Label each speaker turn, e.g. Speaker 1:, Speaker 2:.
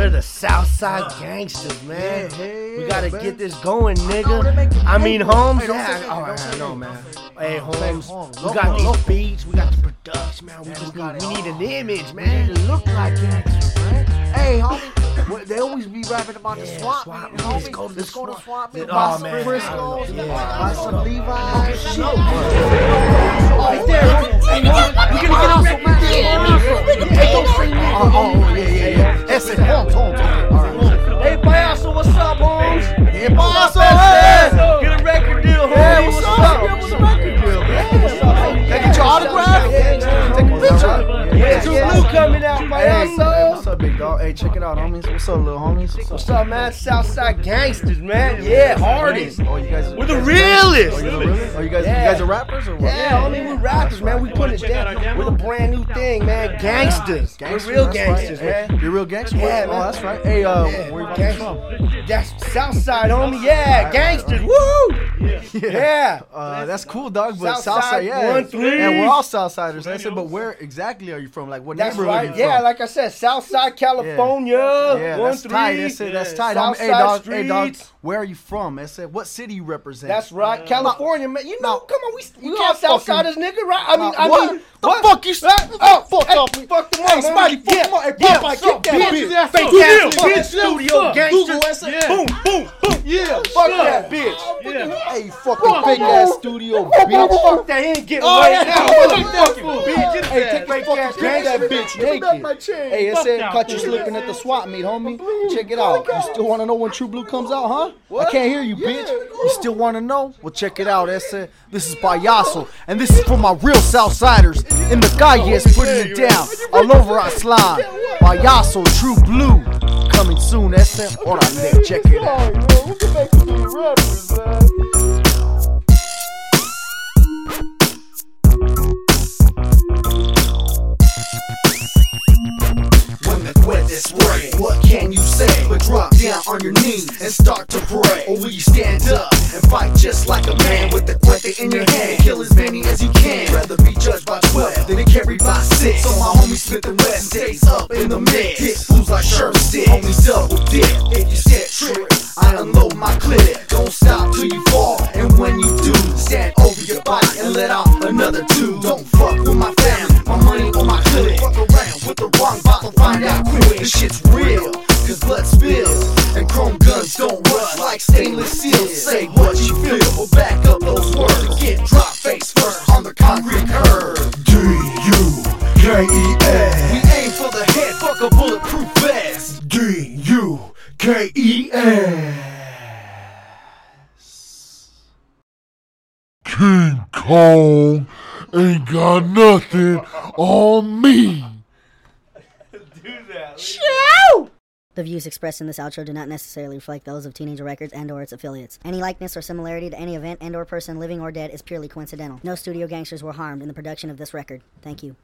Speaker 1: We're the Southside ah. gangsters, man. We gotta
Speaker 2: man.
Speaker 1: get this going, nigga. I mean. Holmes.
Speaker 2: Hey,
Speaker 1: Yeah, all right, I know, man. Hey, Holmes. We got these beats. We got the production, man. We
Speaker 2: Man,
Speaker 1: just need, we need an image,
Speaker 2: We need to
Speaker 1: man.
Speaker 2: look like gangsters, man. Hey, homie, what, they always be rapping about the
Speaker 1: Yeah,
Speaker 2: swap,
Speaker 1: swap
Speaker 2: meet.
Speaker 1: Let's go to the swap-
Speaker 2: swap meet.
Speaker 1: Oh,
Speaker 2: Buy some
Speaker 1: man,
Speaker 2: Frisco's. Buy some Levi's. Shit.
Speaker 3: Right there.
Speaker 2: Oh, big dog? Hey, check it out, homies. What's up, little homies?
Speaker 1: What's up, man? Southside gangsters, man. Yeah, hardest.
Speaker 2: Oh, you guys.
Speaker 1: We're the realest.
Speaker 2: Oh, you really? Oh, you guys, you guys are rappers or what?
Speaker 1: Yeah, homie, we rappers, man. We put it down. We're the brand new thing, man. Gangsters.
Speaker 2: Gangsters,
Speaker 1: We're real gangsters, man.
Speaker 2: You're real gangster?
Speaker 1: Yeah,
Speaker 2: Oh,
Speaker 1: man.
Speaker 2: that's right. Hey, uh, where you
Speaker 1: gangsters.
Speaker 2: from?
Speaker 1: That's Southside, homie. Yeah, gangsters. Woo! Yeah.
Speaker 2: Uh, that's cool, dog. But
Speaker 1: Southside,
Speaker 2: yeah,
Speaker 1: one, three.
Speaker 2: yeah, we're all Southsiders. I said, but where exactly are you from? Like, what neighborhood
Speaker 1: right. Yeah, like I said, Southside California.
Speaker 2: yeah,
Speaker 1: one,
Speaker 2: that's
Speaker 1: three.
Speaker 2: tight. That's it. That's tight. Hey,
Speaker 1: Southside
Speaker 2: dog. Hey, dog. Where are you from? I said, what city you represent?
Speaker 1: That's right, California, man. You know,
Speaker 2: no,
Speaker 1: come on, we,
Speaker 2: you
Speaker 1: we all Southsiders, nigga, right? I mean,
Speaker 2: Nah,
Speaker 1: I
Speaker 2: what?
Speaker 1: mean,
Speaker 2: The
Speaker 1: what?
Speaker 2: fuck you
Speaker 1: Right?
Speaker 2: Oh, fuck
Speaker 1: hey,
Speaker 2: off me.
Speaker 1: Fuck them
Speaker 2: Hey,
Speaker 1: homie.
Speaker 2: fuck
Speaker 1: yeah,
Speaker 2: them up. Hey,
Speaker 1: yeah,
Speaker 2: Popeye, get that
Speaker 1: bitch. Fake ass bitch. Studio gangster.
Speaker 2: Google, I
Speaker 1: Boom, boom, boom.
Speaker 2: Yeah,
Speaker 1: Fuck that bitch.
Speaker 2: Hey, fucking fake ass studio, bitch.
Speaker 1: Fuck that. He ain't getting
Speaker 2: Oh,
Speaker 1: away
Speaker 2: yeah,
Speaker 1: now.
Speaker 2: fuck
Speaker 1: Fucking
Speaker 2: that
Speaker 1: bitch.
Speaker 2: Hey, take
Speaker 1: Fake
Speaker 2: fucking
Speaker 1: ass
Speaker 2: grab that bitch
Speaker 1: Give me back my
Speaker 2: naked. Hey, it
Speaker 3: Fuck
Speaker 2: said caught you slipping at the swap meet, homie. Check it out. You still want to know when True Blue comes out, huh? I can't hear you, bitch. You still want to know? Well, check it out. It this is Payaso, and this is for my real Southsiders in the calles putting it down all over our slime. Payaso, True Blue, coming soon. Ese, órale, check it out.
Speaker 4: When the weather's spray, what can you say? But drop down on your knees and start to pray. Or will you stand up and fight just like a man with the cuete in your in the mix. Hit fools like Sherman stick. Homies double dip. If you said trip, I unload my clip. Don't stop till you fall. And when you do, stand over your body and let out another two. Don't fuck with my family. My money on my clip. Fuck around with the wrong bottle. Find out quick. This shit's real. Cause blood spills. And chrome guns don't rust like stainless steel. Say what you feel. Or back up those words. Get drop face first on the concrete curb.
Speaker 5: D-U-K-E-S
Speaker 4: We aim
Speaker 5: D-U-K-E-S King Kong ain't got nothing on me. Do that show!
Speaker 6: The views expressed in this outro do not necessarily reflect those of Teenager Records and or its affiliates. Any likeness or similarity to any event and or person living or dead is purely coincidental. No studio gangsters were harmed in the production of this record. Thank you.